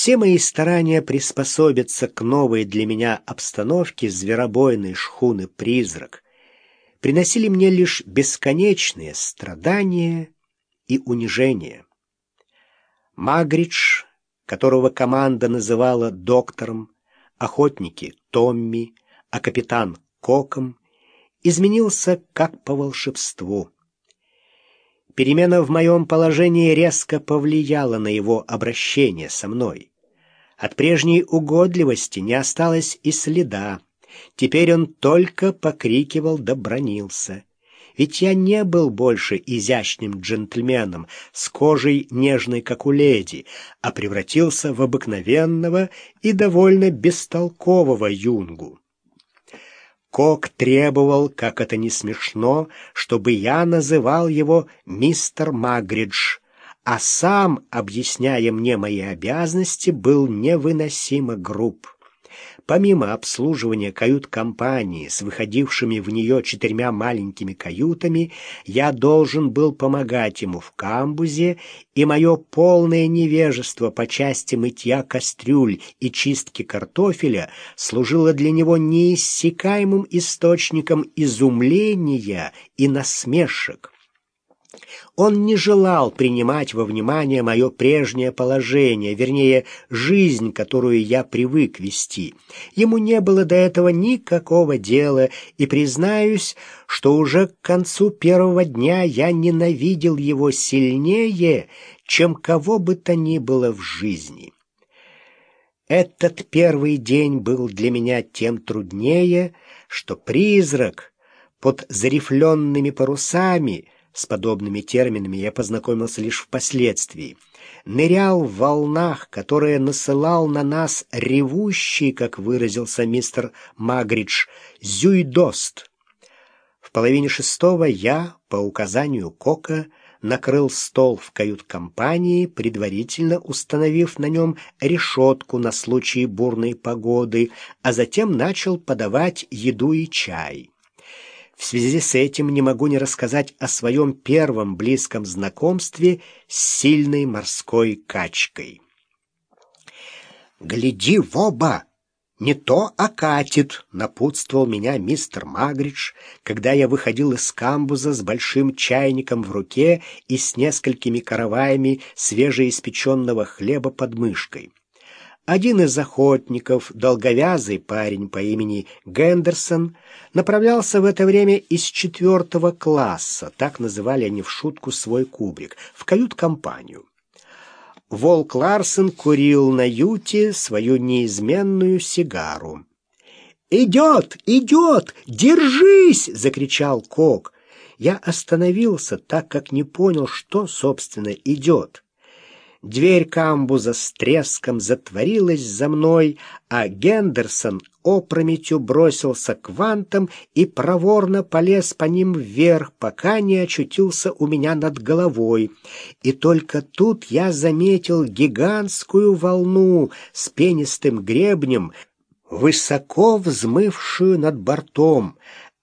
Все мои старания приспособиться к новой для меня обстановке зверобойной шхуны «Призрак» приносили мне лишь бесконечные страдания и унижения. Магридж, которого команда называла доктором, охотники — Томми, а капитан — Коком, изменился как по волшебству. Перемена в моем положении резко повлияла на его обращение со мной. От прежней угодливости не осталось и следа. Теперь он только покрикивал да бронился. Ведь я не был больше изящным джентльменом с кожей нежной, как у леди, а превратился в обыкновенного и довольно бестолкового юнгу. Кок требовал, как это не смешно, чтобы я называл его мистер Магридж, а сам, объясняя мне мои обязанности, был невыносимо груб. Помимо обслуживания кают-компании с выходившими в нее четырьмя маленькими каютами, я должен был помогать ему в камбузе, и мое полное невежество по части мытья кастрюль и чистки картофеля служило для него неиссякаемым источником изумления и насмешек. Он не желал принимать во внимание мое прежнее положение, вернее, жизнь, которую я привык вести. Ему не было до этого никакого дела, и признаюсь, что уже к концу первого дня я ненавидел его сильнее, чем кого бы то ни было в жизни. Этот первый день был для меня тем труднее, что призрак под зарифленными парусами — с подобными терминами я познакомился лишь впоследствии. Нырял в волнах, которые насылал на нас ревущий, как выразился мистер Магридж, зюйдост. В половине шестого я, по указанию Кока, накрыл стол в кают-компании, предварительно установив на нем решетку на случай бурной погоды, а затем начал подавать еду и чай. В связи с этим не могу не рассказать о своем первом близком знакомстве с сильной морской качкой. «Гляди в оба! Не то окатит!» — напутствовал меня мистер Магридж, когда я выходил из камбуза с большим чайником в руке и с несколькими караваями свежеиспеченного хлеба под мышкой. Один из охотников, долговязый парень по имени Гендерсон, направлялся в это время из четвертого класса, так называли они в шутку свой кубрик, в кают-компанию. Волк Ларсен курил на юте свою неизменную сигару. «Идет! Идет! Держись!» — закричал Кок. Я остановился, так как не понял, что, собственно, идет. Дверь камбуза с треском затворилась за мной, а Гендерсон опрометью бросился к вантам и проворно полез по ним вверх, пока не очутился у меня над головой. И только тут я заметил гигантскую волну с пенистым гребнем, высоко взмывшую над бортом.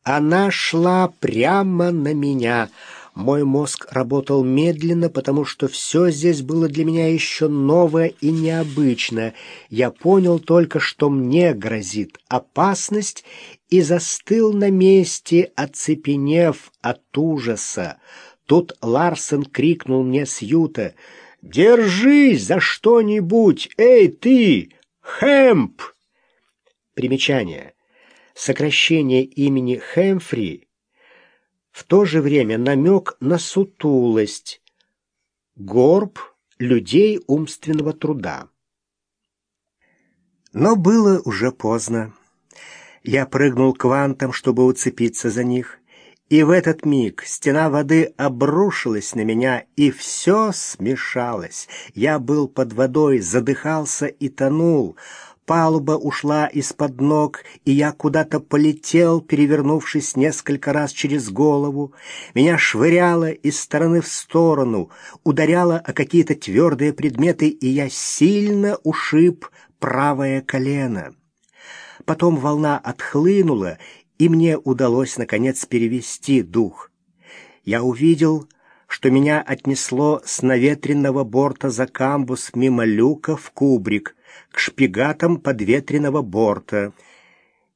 Она шла прямо на меня — мой мозг работал медленно, потому что все здесь было для меня еще новое и необычное. Я понял только, что мне грозит опасность, и застыл на месте, оцепенев от ужаса. Тут Ларсен крикнул мне с юта. «Держись за что-нибудь! Эй, ты! Хэмп!» Примечание. Сокращение имени Хэмфри в то же время намек на сутулость, горб людей умственного труда. Но было уже поздно. Я прыгнул к вантам, чтобы уцепиться за них, и в этот миг стена воды обрушилась на меня, и все смешалось. Я был под водой, задыхался и тонул. Палуба ушла из-под ног, и я куда-то полетел, перевернувшись несколько раз через голову. Меня швыряло из стороны в сторону, ударяло о какие-то твердые предметы, и я сильно ушиб правое колено. Потом волна отхлынула, и мне удалось, наконец, перевести дух. Я увидел, что меня отнесло с наветренного борта за камбус мимо люка в кубрик, к шпигатам подветренного борта —